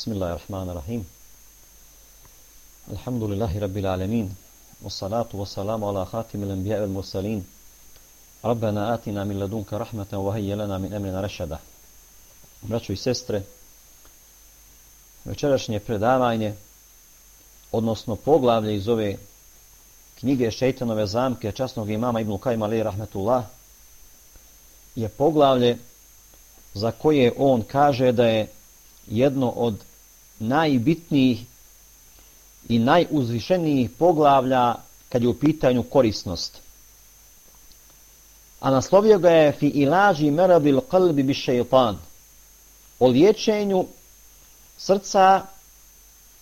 بسم الله الرحمن الرحيم الحمد لله رب العالمين والصلاة والسلام على خاتم الأنبياء والمرسلين ربنا آتنا من لدنك رحمة وهي لنا من أمرنا رشدا Braćo i sestre, večerašnje predavanje, odnosno poglavlje iz ove knjige Šeitanove zamke časnog imama Ibn Kajma Ali Rahmetullah, je poglavlje za koje on kaže da je jedno od najbitnijih i najuzvišenijih poglavlja kad je u pitanju korisnost. A naslovio ga je fi ilaži merabil qalbi bi šeitan o liječenju srca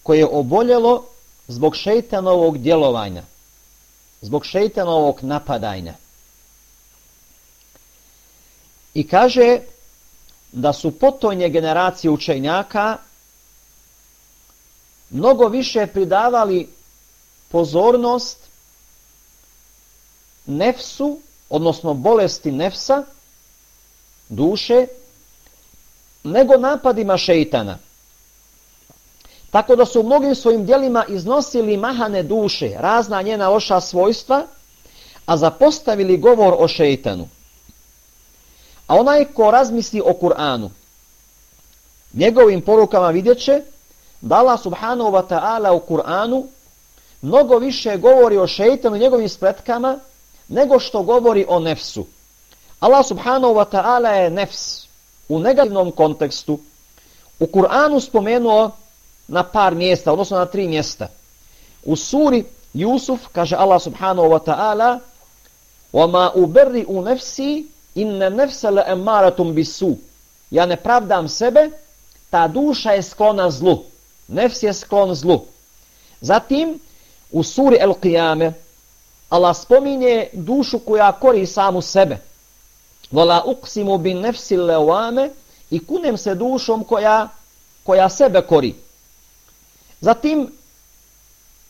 koje je oboljelo zbog šeitanovog djelovanja, zbog šeitanovog napadajna. I kaže da su potonje generacije učenjaka mnogo više pridavali pozornost nefsu, odnosno bolesti nefsa, duše, nego napadima šeitana. Tako da su mnogim svojim dijelima iznosili mahane duše, razna njena loša svojstva, a zapostavili govor o šeitanu. A onaj ko razmisli o Kur'anu, njegovim porukama vidjet će da Allah subhanahu wa ta'ala u Kur'anu mnogo više govori o šeitanu i njegovim spletkama nego što govori o nefsu. Allah subhanahu wa ta'ala je nefs u negativnom kontekstu u Kur'anu spomenuo na par mjesta, odnosno na tri mjesta. U suri Jusuf kaže Allah subhanahu wa ta'ala وَمَا أُبَرِّ u nefsi inne nefse le emaratum bisu. Ja ne pravdam sebe, ta duša je sklona zlu. Nefs je sklon zlu. Zatim, u suri El Qiyame, Allah spominje dušu koja kori samu sebe. Vala uksimu bin nefsi lewame i kunem se dušom koja, koja sebe kori. Zatim,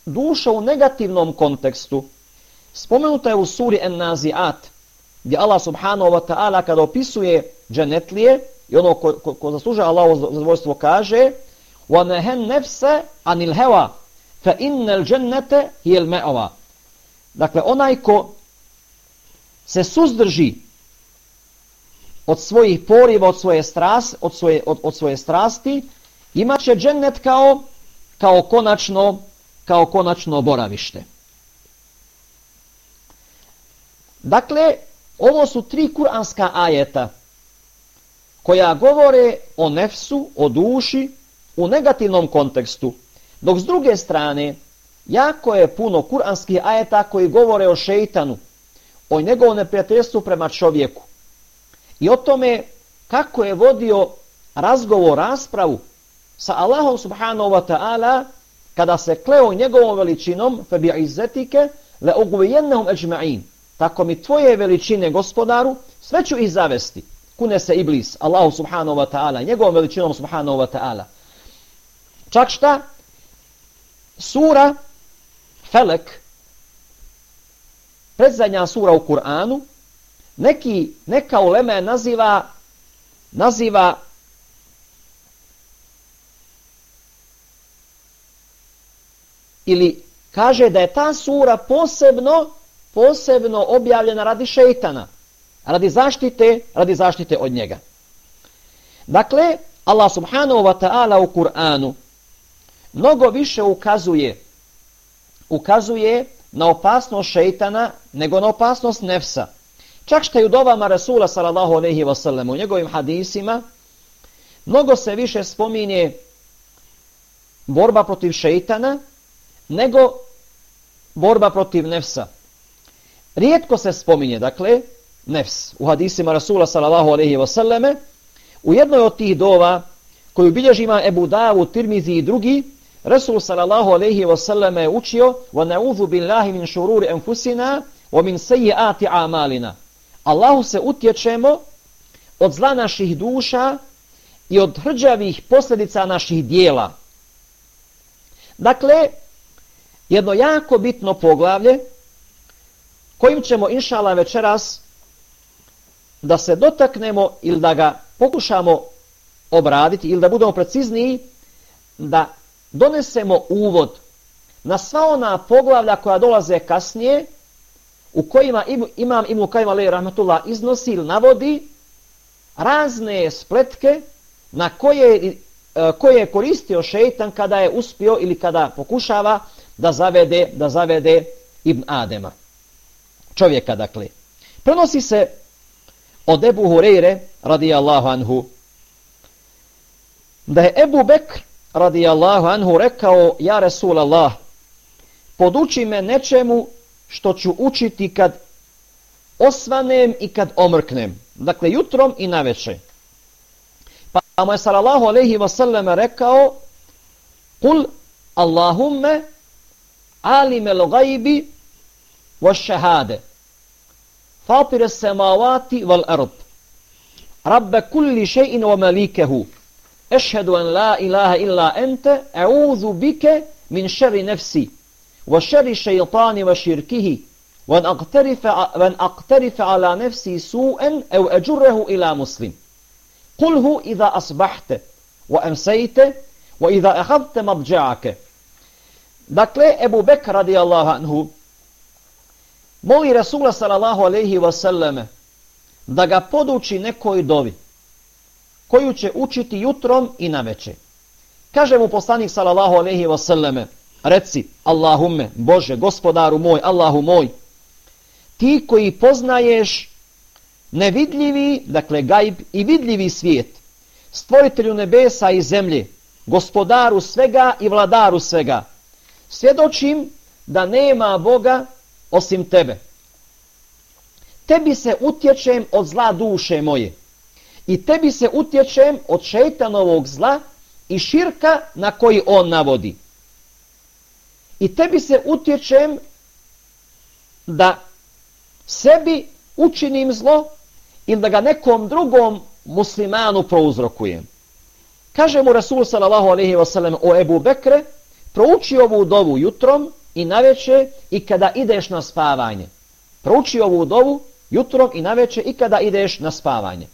duša u negativnom kontekstu spomenuta je u suri En Naziat, gdje Allah subhanahu wa ta'ala kada opisuje dženetlije i ono ko, ko, ko zasluža Allahovo zadovoljstvo kaže وَنَهَنْ نَفْسَ عَنِ الْهَوَا فَإِنَّ الْجَنَّةَ هِيَ الْمَعَوَا Dakle, onaj ko se suzdrži od svojih poriva, od svoje, stras, od svoje, od, od svoje strasti, imat će džennet kao, kao, konačno, kao konačno boravište. Dakle, Ovo su tri kuranska ajeta koja govore o nefsu, o duši u negativnom kontekstu. Dok s druge strane, jako je puno kuranskih ajeta koji govore o šeitanu, o njegovom neprijateljstvu prema čovjeku. I o tome kako je vodio razgovor, raspravu sa Allahom subhanahu wa ta'ala kada se kleo njegovom veličinom febi izzetike le ugvijennehum ejma'in. tako mi tvoje veličine gospodaru, sve ću ih zavesti. Kune se Iblis, Allahu subhanahu wa ta'ala, njegovom veličinom subhanahu wa ta'ala. Čak šta? Sura Felek, predzadnja sura u Kur'anu, neki, neka uleme naziva, naziva ili kaže da je ta sura posebno posebno objavljena radi šeitana, radi zaštite, radi zaštite od njega. Dakle, Allah subhanahu wa ta'ala u Kur'anu mnogo više ukazuje ukazuje na opasnost šeitana nego na opasnost nefsa. Čak što je u dovama Rasula sallallahu alaihi wa sallam u njegovim hadisima mnogo se više spominje borba protiv šeitana nego borba protiv nefsa. Rijetko se spominje, dakle, nefs u hadisima Rasula sallallahu alaihi wa sallame, u jednoj od tih dova koju bilježi ima Ebu Davu, Tirmizi i drugi, Rasul sallallahu alaihi ve sallame je učio wa na'udhu billahi min šururi enfusina wa min sejiati amalina. Allahu se utječemo od zla naših duša i od hrđavih posljedica naših dijela. Dakle, jedno jako bitno poglavlje kojim ćemo inšala večeras da se dotaknemo ili da ga pokušamo obraditi ili da budemo precizniji da donesemo uvod na sva ona poglavlja koja dolaze kasnije, u kojima imam Ibn Kajim Ali Rahmatullah iznosi ili navodi razne spletke na koje, e, koje je koristio šeitan kada je uspio ili kada pokušava da zavede, da zavede Ibn Adema. Čovjeka, dakle. Prenosi se od Ebu Hureyre, radijallahu anhu, da je Ebu Bekr, radijallahu anhu, rekao, ja Resul Allah, poduči me nečemu što ću učiti kad osvanem i kad omrknem. Dakle, jutrom i naveče. Pa mu je sallallahu alaihi wasallam rekao Kul Allahumme alime l'gajbi wa šehade fatire semavati wal ard rabbe kulli še'in wa malikehu ešhedu an la ilaha illa ente e'udhu bike min šeri nefsi وشر الشيطان وشركه وأن أقترف, وأن أقترف على نفسي سوءا أو أجره إلى مسلم قله إذا أصبحت وأمسيت وإذا أخذت مضجعك Dakle, Ebu Bekr radijallahu anhu moli Rasula sallallahu alaihi wasallam da ga poduči nekoj dovi koju će učiti jutrom i na večer. Kaže mu poslanik sallallahu alejhi ve selleme: Reci, Allahumme, Bože, gospodaru moj, Allahu moj, ti koji poznaješ nevidljivi, dakle gajb i vidljivi svijet, stvoritelju nebesa i zemlje, gospodaru svega i vladaru svega, svjedočim da nema Boga osim tebe. Tebi se utječem od zla duše moje i tebi se utječem od šeitanovog zla i širka na koji on navodi i tebi se utječem da sebi učinim zlo ili da ga nekom drugom muslimanu prouzrokujem. Kaže mu Rasul sallallahu alaihi wa o Ebu Bekre, prouči ovu dovu jutrom i naveče i kada ideš na spavanje. Prouči ovu dovu jutrom i naveče i kada ideš na spavanje.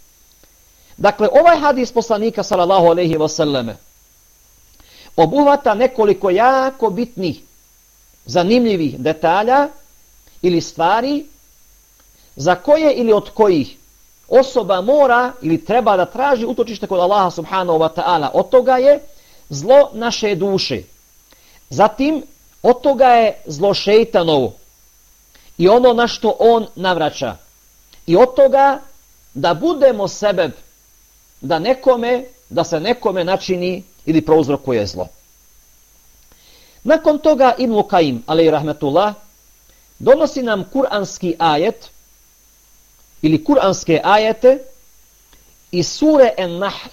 Dakle, ovaj hadis poslanika sallallahu alaihi wasallam obuhvata nekoliko jako bitnih zanimljivih detalja ili stvari za koje ili od kojih osoba mora ili treba da traži utočište kod Allaha subhanahu wa ta'ala. Od toga je zlo naše duše. Zatim, od toga je zlo šeitanovo i ono na što on navraća. I od toga da budemo sebe da nekome, da se nekome načini ili prouzrokuje zlo. Nakon toga Ibn Qaim, alej rahmetullah, donosi nam kuranski ajet ili kuranske ajete iz sure En-Nahl,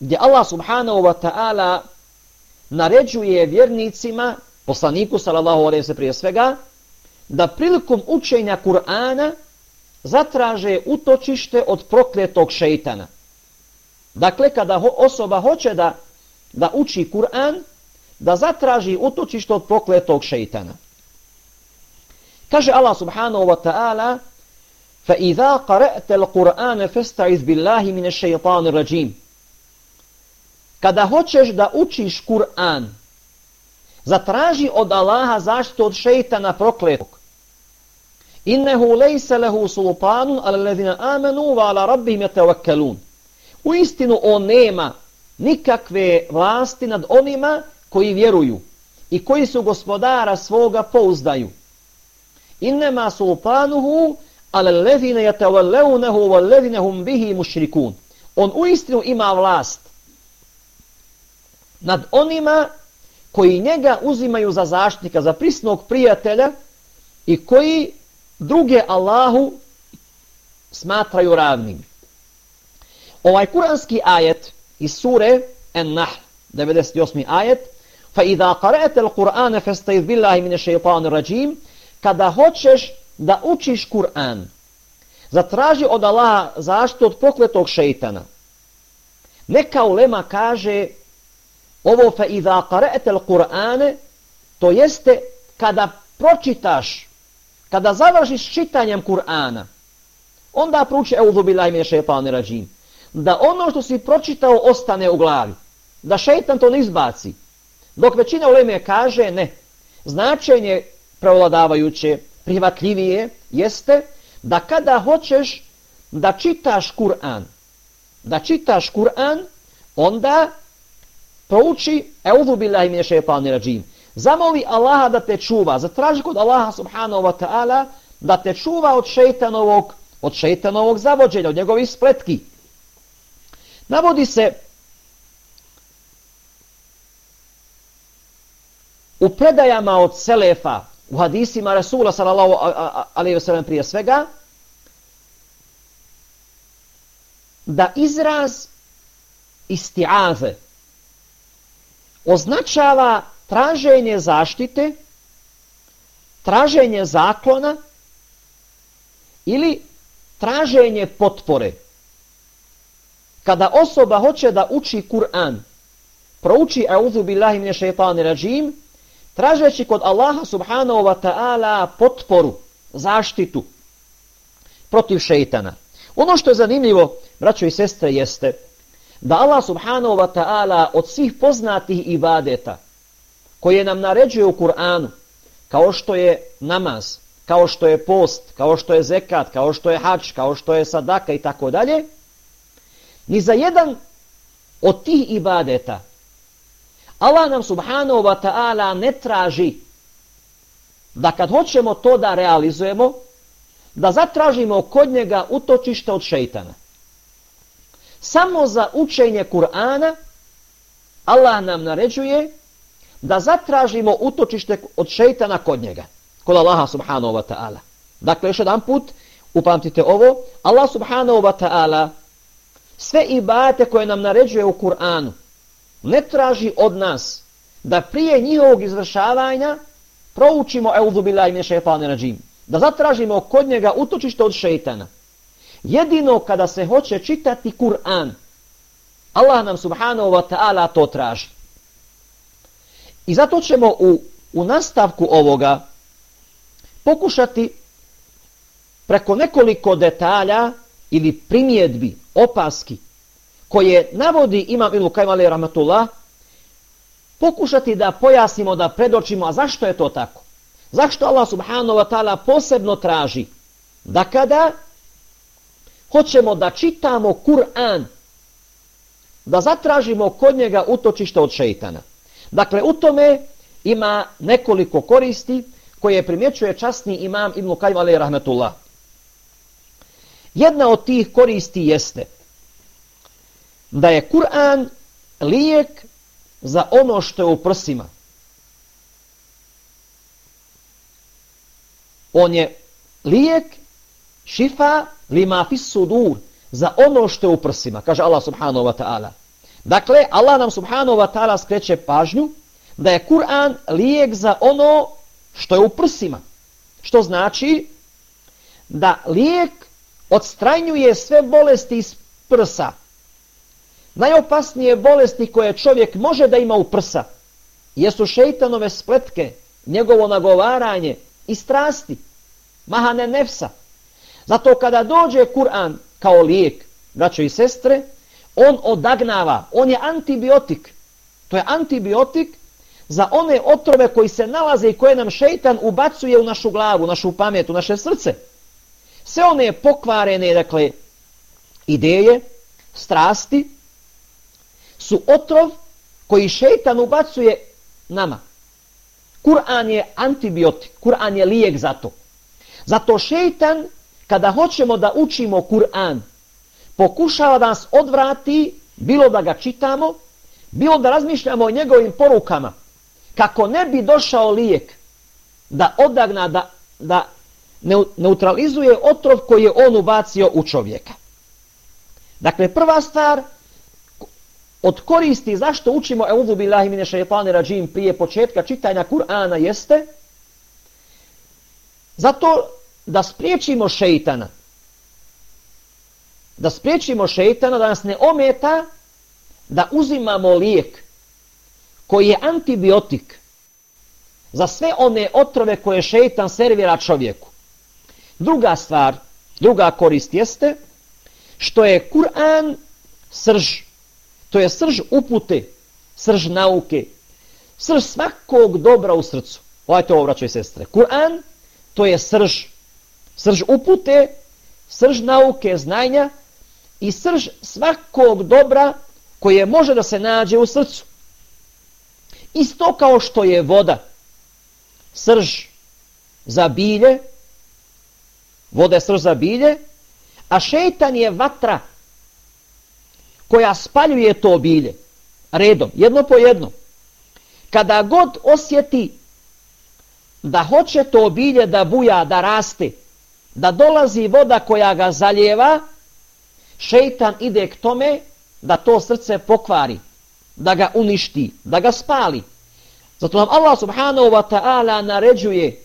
gdje Allah subhanahu wa ta'ala naređuje vjernicima, poslaniku sallallahu alaihi se prije svega, da prilikom učenja Kur'ana zatraže utočište od prokletog šeitana. Dakle, kada osoba hoće da, da uči Kur'an, da zatraži utočište od prokletog šeitana. Kaže Allah subhanahu wa ta'ala فَإِذَا قَرَأْتَ الْقُرْآنَ فَاسْتَعِذْ بِاللَّهِ مِنَ الشَّيْطَانِ الرَّجِيمِ Kada hoćeš da učiš Kur'an, zatraži od Allaha zaštitu od šeitana prokletog. Innehu lejse lehu sultanun ala ledina amenu wa ala rabbihim yatawakkalun. U istinu on nema nikakve vlasti nad onima koji vjeruju i koji su gospodara svoga pouzdaju. Innema sultanuhu ala levine yatawallawnahu wal ladina hum bihi mushrikun. On uistinu ima vlast nad onima koji njega uzimaju za zaštitnika, za prisnog prijatelja i koji druge Allahu smatraju ravnim. Ovaj kuranski ajet iz sure En-Nahl, 98. ajet, فإذا قرأت القرآن فاستيذ بالله من الشيطان الرجيم kada hoćeš da učiš Kur'an zatraži od Allaha zaštitu od pokletog šeitana neka ulema kaže ovo fa iza qara'ta al-Qur'an to jeste kada pročitaš kada završiš čitanjem Kur'ana onda prouči Euzu billahi min shaytanir rajim da ono što si pročitao ostane u glavi da šeitan to ne izbaci. Dok većina uleme kaže ne. Značenje prevladavajuće, prihvatljivije, jeste da kada hoćeš da čitaš Kur'an, da čitaš Kur'an, onda prouči Euzu billahi min šeitani rajim. Zamoli Allaha da te čuva, zatraži kod Allaha subhanahu wa ta'ala da te čuva od šeitanovog, od šeitanovog zavođenja, od njegovih spletki. Navodi se u predajama od Selefa, u hadisima Rasula sallallahu alaihi wa sallam prije svega, da izraz isti'aze označava traženje zaštite, traženje zaklona ili traženje potpore. Kada osoba hoće da uči Kur'an, prouči auzu billahi mine šeitani rajim, tražeći kod Allaha subhanahu wa ta'ala potporu, zaštitu protiv šeitana. Ono što je zanimljivo, braćo i sestre, jeste da Allah subhanahu wa ta'ala od svih poznatih ibadeta koje nam naređuje u Kur'anu, kao što je namaz, kao što je post, kao što je zekat, kao što je hač, kao što je sadaka i tako dalje, ni za jedan od tih ibadeta Allah nam subhanahu wa ta'ala ne traži da kad hoćemo to da realizujemo, da zatražimo kod njega utočište od šeitana. Samo za učenje Kur'ana Allah nam naređuje da zatražimo utočište od šeitana kod njega, kod Allaha subhanahu wa ta'ala. Dakle, još jedan put, upamtite ovo, Allah subhanahu wa ta'ala sve ibate koje nam naređuje u Kur'anu ne traži od nas da prije njihovog izvršavanja proučimo euzu billahi min šeitanir rađim. da zatražimo kod njega utočište od šeitana. Jedino kada se hoće čitati Kur'an, Allah nam subhanahu wa ta'ala to traži. I zato ćemo u, u nastavku ovoga pokušati preko nekoliko detalja ili primjedbi, opaski, koje navodi Imam Ibn Kajim Ali Rahmatullah, pokušati da pojasnimo, da predočimo, a zašto je to tako? Zašto Allah subhanahu wa ta'ala posebno traži da kada hoćemo da čitamo Kur'an, da zatražimo kod njega utočište od šeitana. Dakle, u tome ima nekoliko koristi koje primjećuje časni imam Ibn Qajim alaih rahmetullah. Jedna od tih koristi jeste da je Kur'an lijek za ono što je u prsima. On je lijek, šifa, lima fis sudur, za ono što je u prsima, kaže Allah subhanahu wa ta'ala. Dakle, Allah nam subhanahu wa ta'ala skreće pažnju da je Kur'an lijek za ono što je u prsima. Što znači da lijek odstranjuje sve bolesti iz prsa. Najopasnije bolesti koje čovjek može da ima u prsa jesu šeitanove spletke, njegovo nagovaranje i strasti mahane nefsa. Zato kada dođe Kur'an kao lijek, braćo i sestre, on odagnava, on je antibiotik. To je antibiotik za one otrove koji se nalaze i koje nam šeitan ubacuje u našu glavu, našu pamet, u naše srce. Sve one pokvarene, dakle, ideje, strasti, su otrov koji šeitan ubacuje nama. Kur'an je antibiotik, Kur'an je lijek za to. Zato šeitan, kada hoćemo da učimo Kur'an, pokušava da nas odvrati, bilo da ga čitamo, bilo da razmišljamo o njegovim porukama, kako ne bi došao lijek da odagna, da, da neutralizuje otrov koji je on ubacio u čovjeka. Dakle, prva stvar, od koristi zašto učimo Euzu billahi mine šeitani rađim prije početka čitanja Kur'ana jeste zato da spriječimo šeitana. Da spriječimo šeitana da nas ne ometa da uzimamo lijek koji je antibiotik za sve one otrove koje šeitan servira čovjeku. Druga stvar, druga korist jeste što je Kur'an srž, to je srž upute srž nauke, srž svakog dobra u srcu. Ovajte ovo, braćo i sestre. Kur'an, to je srž, srž upute, srž nauke, znanja i srž svakog dobra koje može da se nađe u srcu. Isto kao što je voda, srž za bilje, voda je srž za bilje, a šeitan je vatra koja spaljuje to bilje, redom, jedno po jedno. Kada god osjeti da hoće to bilje da buja, da raste, da dolazi voda koja ga zaljeva, šeitan ide k tome da to srce pokvari, da ga uništi, da ga spali. Zato nam Allah subhanahu wa ta'ala naređuje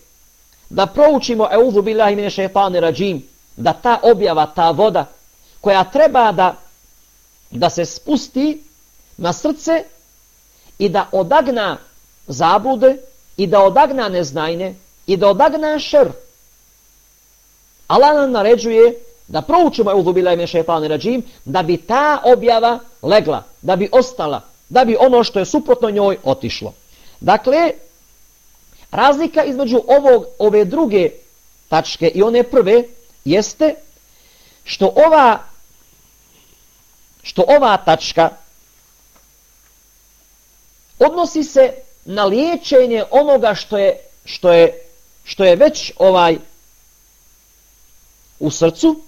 da proučimo euzu billahi mine šeitani rađim, da ta objava, ta voda koja treba da, da se spusti na srce i da odagna zablude i da odagna neznajne i da odagna šr. Allah nam naređuje da proučimo eudhu billahi mine šeitani da bi ta objava legla, da bi ostala, da bi ono što je suprotno njoj otišlo. Dakle, razlika između ovog, ove druge tačke i one prve jeste što ova što ova tačka odnosi se na liječenje onoga što je što je što je već ovaj u srcu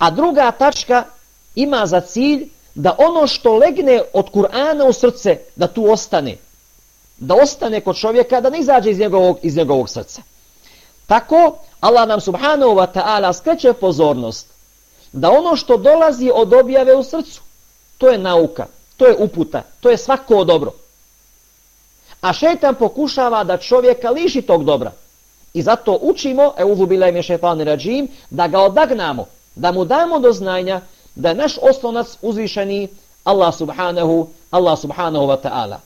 a druga tačka ima za cilj da ono što legne od Kur'ana u srce da tu ostane da ostane kod čovjeka, da ne izađe iz njegovog, iz njegovog srca. Tako, Allah nam subhanahu wa ta'ala skreće pozornost da ono što dolazi od objave u srcu, to je nauka, to je uputa, to je svako dobro. A šetan pokušava da čovjeka liši tog dobra. I zato učimo, e uzubila im je šetani rađim, da ga odagnamo, da mu damo do znanja da naš oslonac uzvišeni Allah subhanahu, Allah subhanahu wa ta'ala.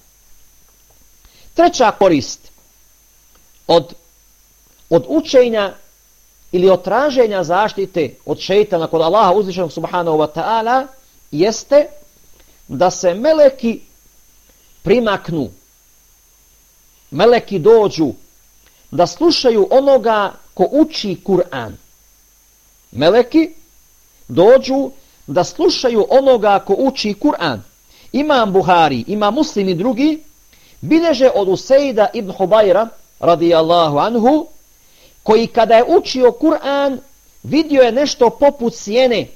Treća korist od, od učenja ili od traženja zaštite od šeitana kod Allaha uzvišenog subhanahu wa ta'ala jeste da se meleki primaknu, meleki dođu da slušaju onoga ko uči Kur'an. Meleki dođu da slušaju onoga ko uči Kur'an. Imam Buhari, ima muslim i drugi, bileže od Usejda ibn Hubajra, radijallahu anhu, koji kada je učio Kur'an, vidio je nešto poput sjene,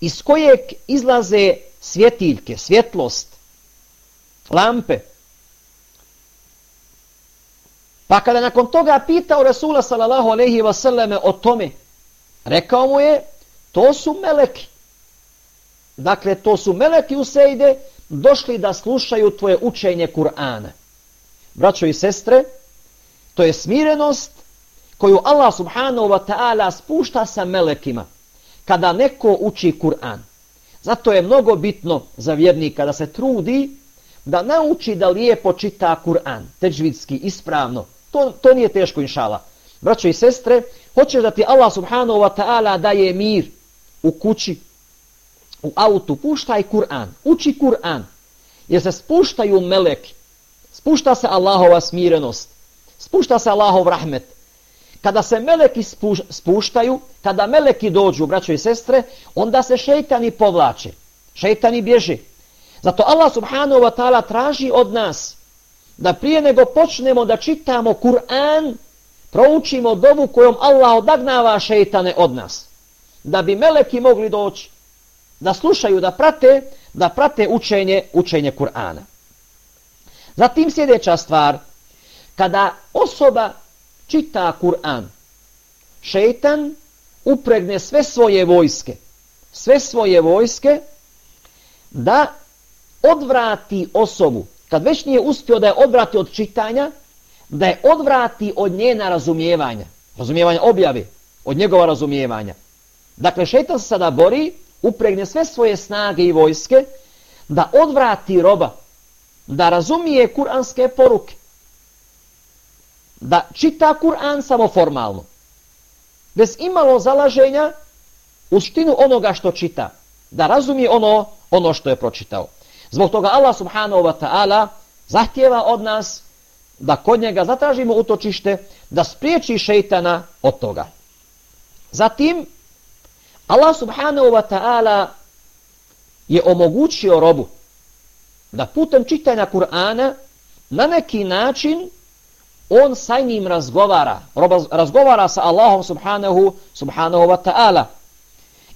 iz kojeg izlaze svjetiljke, svjetlost, lampe. Pa kada nakon toga pitao Rasula sallallahu alaihi wasallame o tome, rekao mu je, to su meleki. Dakle, to su meleki u Sejde došli da slušaju tvoje učenje Kur'ana. Braćo i sestre, to je smirenost koju Allah subhanahu wa ta'ala spušta sa melekima kada neko uči Kur'an. Zato je mnogo bitno za vjernika da se trudi da nauči da lijepo čita Kur'an, teđvidski, ispravno. To, to nije teško inšala. Braćo i sestre, hoćeš da ti Allah subhanahu wa ta'ala daje mir u kući, u autu, puštaj Kur'an, uči Kur'an, jer se spuštaju meleki, spušta se Allahova smirenost, spušta se Allahov rahmet. Kada se meleki spuštaju, kada meleki dođu, braćo i sestre, onda se šeitani povlače, šeitani bježe. Zato Allah subhanahu wa ta'ala traži od nas da prije nego počnemo da čitamo Kur'an, proučimo dovu kojom Allah odagnava šeitane od nas. Da bi meleki mogli doći da slušaju, da prate, da prate učenje, učenje Kur'ana. Zatim sljedeća stvar, kada osoba čita Kur'an, šeitan upregne sve svoje vojske, sve svoje vojske, da odvrati osobu, kad već nije uspio da je odvrati od čitanja, da je odvrati od njena razumijevanja, razumijevanja objave, od njegova razumijevanja. Dakle, šeitan se sada bori upregne sve svoje snage i vojske da odvrati roba, da razumije kuranske poruke, da čita Kur'an samo formalno, bez imalo zalaženja u štinu onoga što čita, da razumije ono, ono što je pročitao. Zbog toga Allah subhanahu wa ta'ala zahtjeva od nas da kod njega zatražimo utočište, da spriječi šeitana od toga. Zatim, Allah subhanahu wa ta'ala je omogućio robu da putem čitanja Kur'ana na neki način on sa njim razgovara, roba razgovara sa Allahom subhanahu, subhanahu wa ta'ala.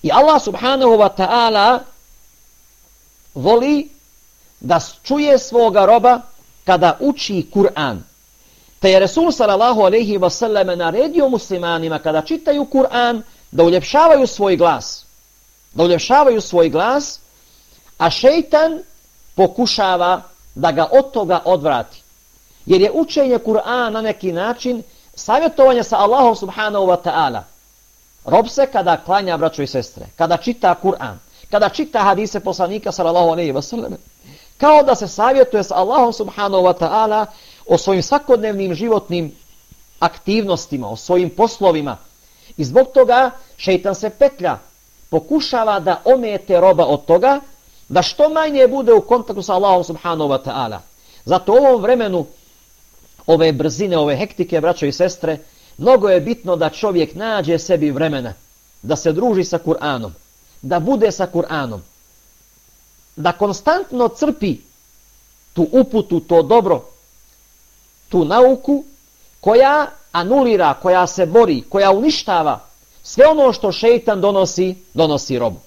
I Allah subhanahu wa ta'ala voli da čuje svoga roba kada uči Kur'an. Te je Resul sallallahu alaihi wa sallam naredio muslimanima kada čitaju Kur'an da uljepšavaju svoj glas. Da uljepšavaju svoj glas, a šeitan pokušava da ga od toga odvrati. Jer je učenje Kur'ana na neki način savjetovanje sa Allahom subhanahu wa ta'ala. Rob se kada klanja braćo i sestre, kada čita Kur'an, kada čita hadise poslanika sallallahu alaihi wa sallam, kao da se savjetuje sa Allahom subhanahu wa ta'ala o svojim svakodnevnim životnim aktivnostima, o svojim poslovima. I zbog toga šeitan se petlja, pokušava da omete roba od toga, da što manje bude u kontaktu sa Allahom subhanahu wa ta'ala. Zato u ovom vremenu, ove brzine, ove hektike, braćo i sestre, mnogo je bitno da čovjek nađe sebi vremena, da se druži sa Kur'anom, da bude sa Kur'anom, da konstantno crpi tu uputu, to dobro, tu nauku koja anulira, koja se bori, koja uništava sve ono što šeitan donosi, donosi robu.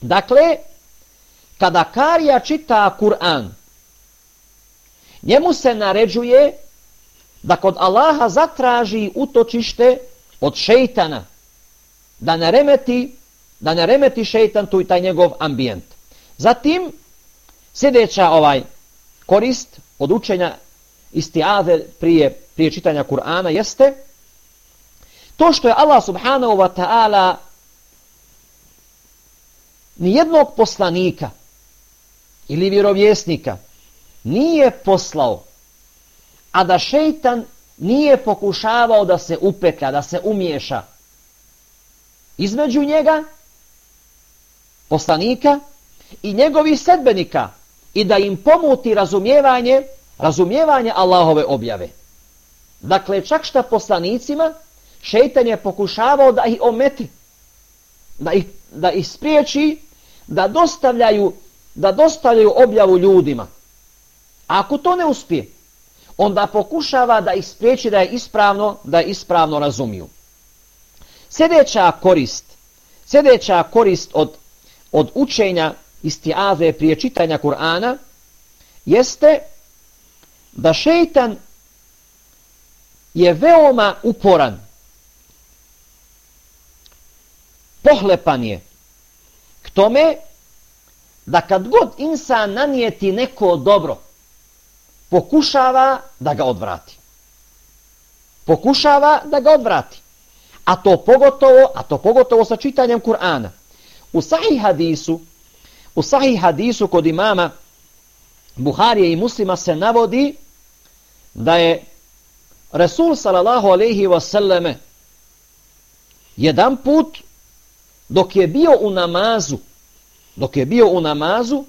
Dakle, kada Karija čita Kur'an, njemu se naređuje da kod Allaha zatraži utočište od šeitana, da ne remeti, da ne remeti šeitan tu i taj njegov ambijent. Zatim, sljedeća ovaj korist od učenja istiade prije, prije čitanja Kur'ana jeste to što je Allah subhanahu wa ta'ala nijednog poslanika ili vjerovjesnika nije poslao, a da šeitan nije pokušavao da se upetlja, da se umiješa između njega, poslanika i njegovih sedbenika i da im pomuti razumijevanje, razumijevanje Allahove objave. Dakle, čak šta poslanicima, šeitan je pokušavao da ih ometi, da ih, da ih spriječi, da dostavljaju da dostavljaju objavu ljudima. A ako to ne uspije, onda pokušava da ih spriječi da je ispravno, da je ispravno razumiju. Sljedeća korist, sljedeća korist od, od učenja istiaze prije čitanja Kur'ana jeste da šeitan je veoma uporan. Pohlepan je k tome da kad god insan nanijeti neko dobro, pokušava da ga odvrati. Pokušava da ga odvrati. A to pogotovo, a to pogotovo sa čitanjem Kur'ana. U sahih hadisu, u sahih hadisu kod imama Buharije i muslima se navodi da je Resul sallallahu alaihi wasallame jedan put dok je bio u namazu dok je bio u namazu,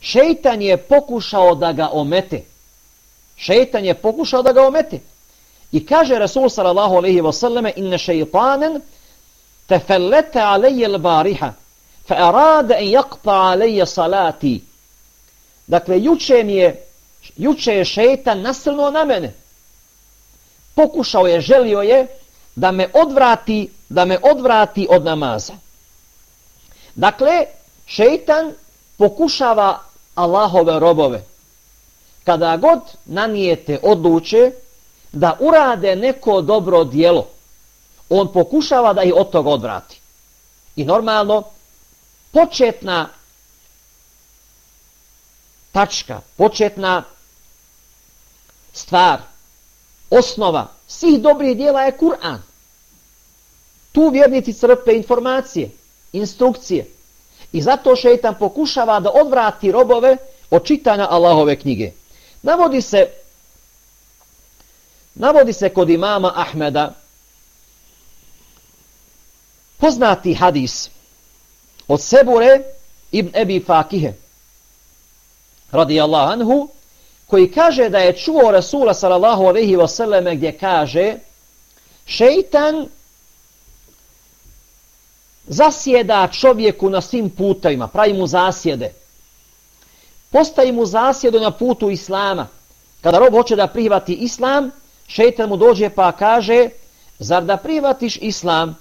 šeitan je pokušao da ga omete. Šeitan je pokušao da ga omete. I kaže Resul sallallahu alaihi wasallame inne šeitanen tefellete alejel bariha fa arada an jakta alayya salati. Dakle, juče mi je, juče je šeitan nasrnuo na mene. Pokušao je, želio je da me odvrati, da me odvrati od namaza. Dakle, Šeitan pokušava Allahove robove. Kada god nanijete odluče da urade neko dobro dijelo, on pokušava da ih od toga odvrati. I normalno, početna tačka, početna stvar, osnova svih dobrih dijela je Kur'an. Tu vjernici crpe informacije, instrukcije, I zato šeitan pokušava da odvrati robove od čitanja Allahove knjige. Navodi se navodi se kod imama Ahmeda poznati hadis od Sebure ibn Ebi Fakihe radijallahu anhu, koji kaže da je čuo Rasula sallallahu alaihi wasallam gdje kaže šeitan zasjeda čovjeku na svim putevima, pravi mu zasjede. Postavi mu zasjedu na putu Islama. Kada rob hoće da prihvati Islam, šeitan mu dođe pa kaže, zar da prihvatiš Islam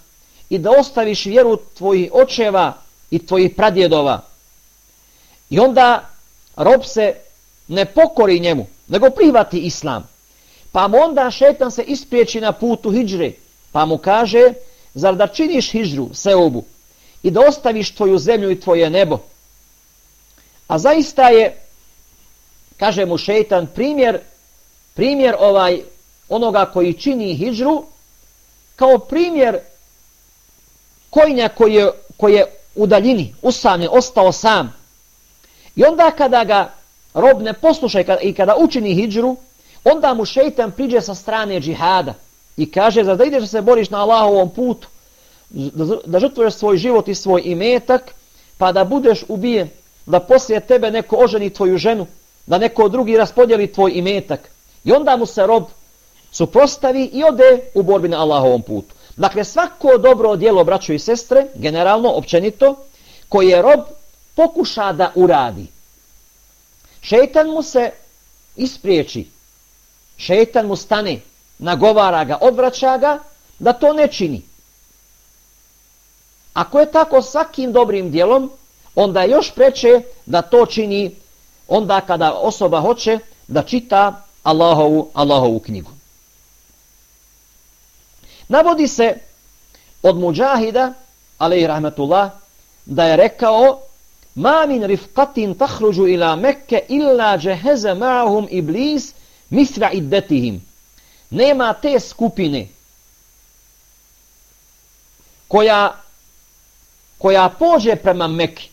i da ostaviš vjeru tvojih očeva i tvojih pradjedova? I onda rob se ne pokori njemu, nego prihvati Islam. Pa mu onda šetan se ispriječi na putu hijđre, pa mu kaže, zar da činiš hijđru, seobu, i da ostaviš tvoju zemlju i tvoje nebo? A zaista je, kaže mu šetan, primjer, primjer ovaj onoga koji čini hijđru, kao primjer kojnja koji je, koji je u daljini, usamljen, ostao sam. I onda kada ga rob ne posluša i kada učini hijđru, onda mu šeitan priđe sa strane džihada i kaže da ideš da se boriš na Allahovom putu, da žrtvuješ svoj život i svoj imetak, pa da budeš ubijen, da poslije tebe neko oženi tvoju ženu, da neko drugi raspodjeli tvoj imetak. I onda mu se rob suprostavi i ode u borbi na Allahovom putu. Dakle, svako dobro djelo, braćo i sestre, generalno, općenito, koje rob pokuša da uradi, šeitan mu se ispriječi, šeitan mu stane, nagovara ga, odvraća ga, da to ne čini. Ako je tako svakim dobrim dijelom, onda je još preče da to čini onda kada osoba hoće da čita Allahovu, Allahovu knjigu. Navodi se od muđahida, alaih rahmetullah, da je rekao Ma min rifqatin tahruđu ila Mekke illa džeheze ma'ahum iblis misra iddetihim. Nema te skupine koja, koja pođe prema Mekke,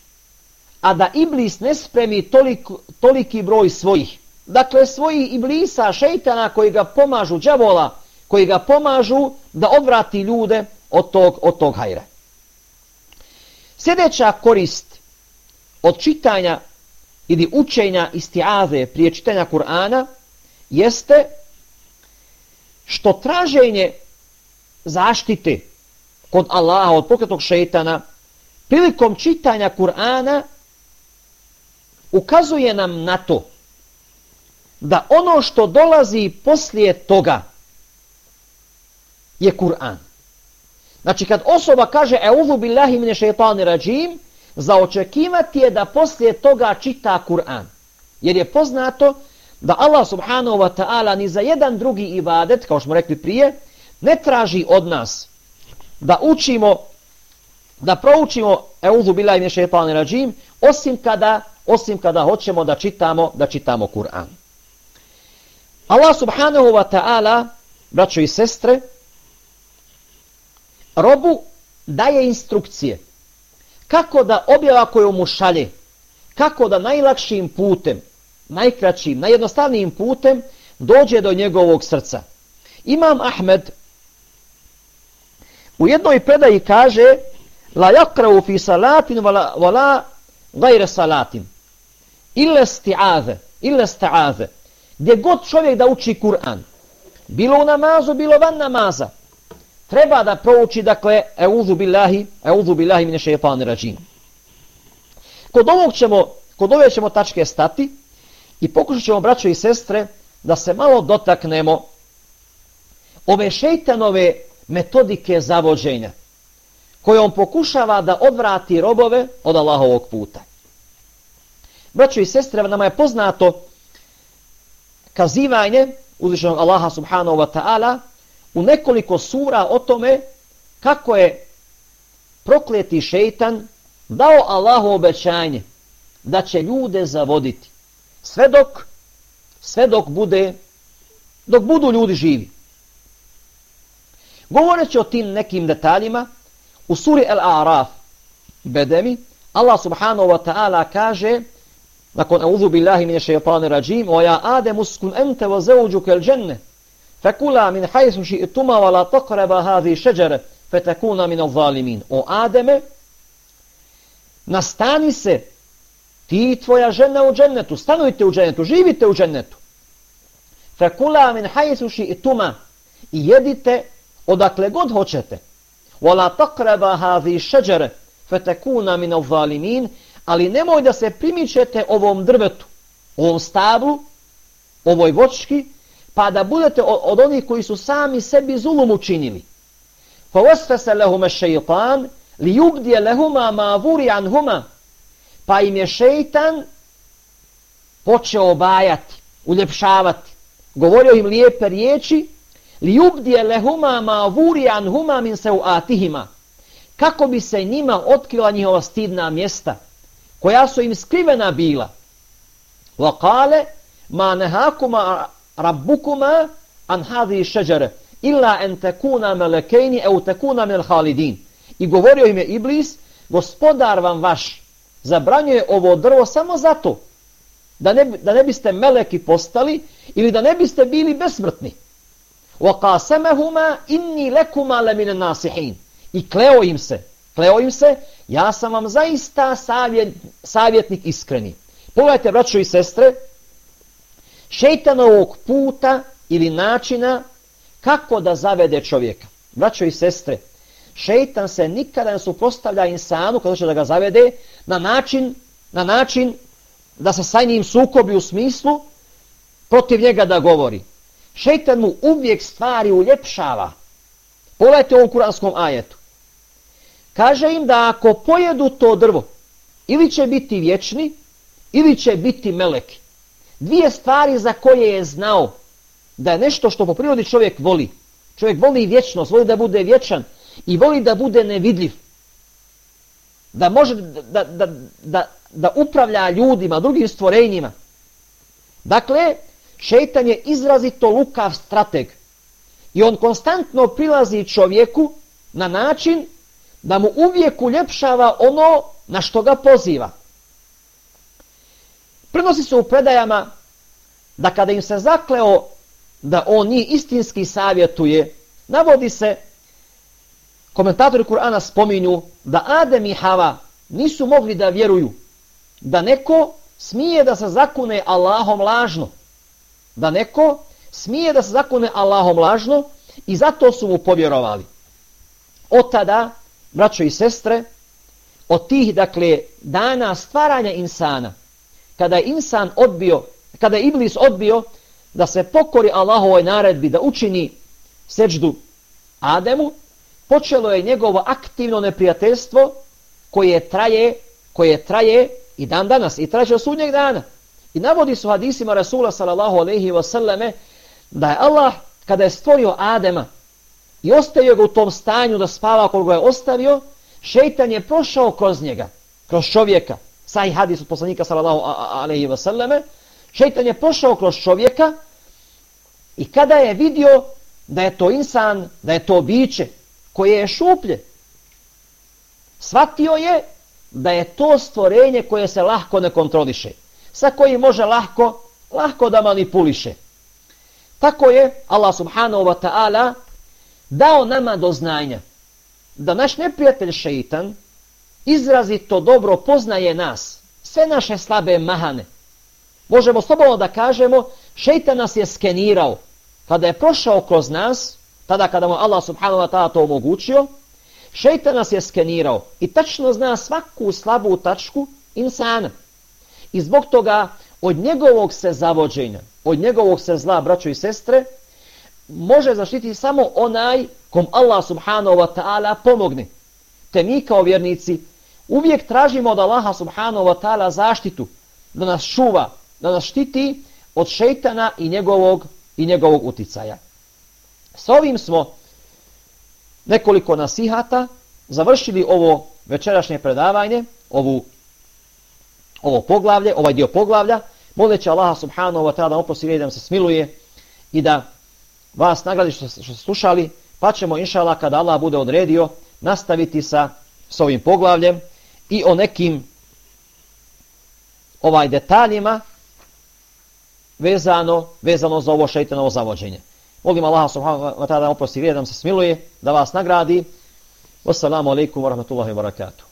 a da iblis ne spremi toliko, toliki broj svojih. Dakle, svojih iblisa, šeitana koji ga pomažu, džavola, koji ga pomažu da odvrati ljude od tog, od tog hajra. Sljedeća korist od čitanja ili učenja istiaze prije čitanja Kur'ana jeste što traženje zaštite kod Allaha od pokretnog šeitana prilikom čitanja Kur'ana ukazuje nam na to da ono što dolazi poslije toga je Kur'an. Znači kad osoba kaže Euzu billahi mine šeitani rađim, za očekivati je da poslije toga čita Kur'an. Jer je poznato da Allah subhanahu wa ta'ala ni za jedan drugi ibadet, kao što smo rekli prije, ne traži od nas da učimo, da proučimo Euzu billahi mine šeitani rađim, osim kada, osim kada hoćemo da čitamo, da čitamo Kur'an. Allah subhanahu wa ta'ala, braćo i sestre, robu daje instrukcije. Kako da objava koju mu šalje, kako da najlakšim putem, najkraćim, najjednostavnijim putem dođe do njegovog srca. Imam Ahmed u jednoj predaji kaže la yakrau fi salatin wala, wala gajre salatin. Illa sti'aze illa sti'aze gdje god čovjek da uči Kur'an bilo u namazu, bilo van namaza treba da prouči, dakle, euzu billahi, euzu billahi mine šeitani rađim. Kod ovog ćemo, kod ove ćemo tačke stati i pokušat ćemo, braćo i sestre, da se malo dotaknemo ove šeitanove metodike zavođenja koje on pokušava da odvrati robove od Allahovog puta. Braćo i sestre, nama je poznato kazivanje uzvišenog Allaha subhanahu wa ta'ala u nekoliko sura o tome kako je prokleti šeitan dao Allahu obećanje da će ljude zavoditi sve dok sve dok bude dok budu ljudi živi. Govoreći o tim nekim detaljima u suri Al-A'raf Bedemi Allah subhanahu wa ta'ala kaže nakon auzu billahi mine šeitanir rajim o ja Adem uskun ente wa zauđuke al dženne Fekula min hajsu ši'tuma wa la taqraba hadhi šeđere fetekuna min al-zalimin. O Ademe, nastani se ti i tvoja žena u džennetu, stanujte u džennetu, živite u džennetu. Fekula min hajsuši i i jedite odakle god hoćete. Wala taqraba hadhi šeđere fatakuna min al-zalimin, ali nemoj da se primičete ovom drvetu, ovom stablu, ovoj vočki, pa da budete od onih koji su sami sebi zulum učinili. Fa لَهُمَ الشَّيْطَانِ لِيُبْدِيَ لَهُمَا مَا yubdi vuri. Pa im je šeitan počeo obajati, uljepšavati. Govorio im lijepe riječi لِيُبْدِيَ لَهُمَا مَا mā vuri anhumā min sawātihima. Kako bi se njima otkrila njihova stidna mjesta koja su im skrivena bila. Wa qale ma rabbukuma an hadhi shajara illa an takuna malakaini aw takuna min al-khalidin i govorio im je Iblis gospodar vam vaš zabranjuje ovo drvo samo zato da ne, da ne biste meleki postali ili da ne biste bili besmrtni. Wa qasamahuma inni lakuma la nasihin. I kleo im se kleo im se ja sam vam zaista savjet, savjetnik iskreni. Pogledajte braćo i sestre šejtanovog puta ili načina kako da zavede čovjeka. Braćo i sestre, šejtan se nikada ne suprostavlja insanu kada će da ga zavede na način, na način da se sa njim sukobi u smislu protiv njega da govori. Šejtan mu uvijek stvari uljepšava. Pogledajte u ovom kuranskom ajetu. Kaže im da ako pojedu to drvo, ili će biti vječni, ili će biti meleki dvije stvari za koje je znao da je nešto što po prirodi čovjek voli. Čovjek voli vječnost, voli da bude vječan i voli da bude nevidljiv. Da može da, da, da, da upravlja ljudima, drugim stvorenjima. Dakle, šeitan je izrazito lukav strateg. I on konstantno prilazi čovjeku na način da mu uvijek uljepšava ono na što ga poziva. Prenosi se u predajama da kada im se zakleo da on njih istinski savjetuje, navodi se, komentatori Kur'ana spominju da Adem i Hava nisu mogli da vjeruju da neko smije da se zakune Allahom lažno. Da neko smije da se zakune Allahom lažno i zato su mu povjerovali. Od tada, braćo i sestre, od tih, dakle, dana stvaranja insana, kada je insan odbio, kada je Iblis odbio da se pokori Allahovoj naredbi, da učini seđdu Ademu, počelo je njegovo aktivno neprijateljstvo koje traje, koje traje i dan danas, i traje od sudnjeg dana. I navodi su hadisima Rasula sallallahu alaihi ve selleme da je Allah kada je stvorio Adema i ostavio ga u tom stanju da spava koliko je ostavio, šeitan je prošao kroz njega, kroz čovjeka sahih hadis od poslanika sallallahu alaihi wa selleme, šejtan je pošao kroz čovjeka i kada je vidio da je to insan, da je to biće koje je šuplje, shvatio je da je to stvorenje koje se lahko ne kontroliše, sa kojim može lahko, lahko da manipuliše. Tako je Allah subhanahu wa ta'ala dao nama do znanja da naš neprijatelj šeitan, izrazito dobro poznaje nas, sve naše slabe mahane. Možemo slobodno da kažemo, šeitan nas je skenirao. Kada je prošao kroz nas, tada kada mu Allah subhanahu wa ta'ala to omogućio, šeitan nas je skenirao i tačno zna svaku slabu tačku insana. I zbog toga od njegovog se zavođenja, od njegovog se zla, braćo i sestre, može zaštiti samo onaj kom Allah subhanahu wa ta'ala pomogne. Te mi kao vjernici uvijek tražimo od Allaha subhanahu wa ta'ala zaštitu, da nas šuva, da nas štiti od šeitana i njegovog, i njegovog uticaja. S ovim smo nekoliko nasihata završili ovo večerašnje predavanje, ovu, ovo poglavlje, ovaj dio poglavlja, moleći Allaha subhanahu wa ta'ala da oprosti da se smiluje i da vas nagradi što, što ste slušali, pa ćemo inšala kada Allah bude odredio nastaviti sa s ovim poglavljem i o nekim ovaj detaljima vezano vezano za ovo šejtanovo zavođenje. Molim Allaha subhanahu wa ta'ala da oprosti da se smiluje, da vas nagradi. Wassalamu alaikum wa rahmatullahi wa barakatuh.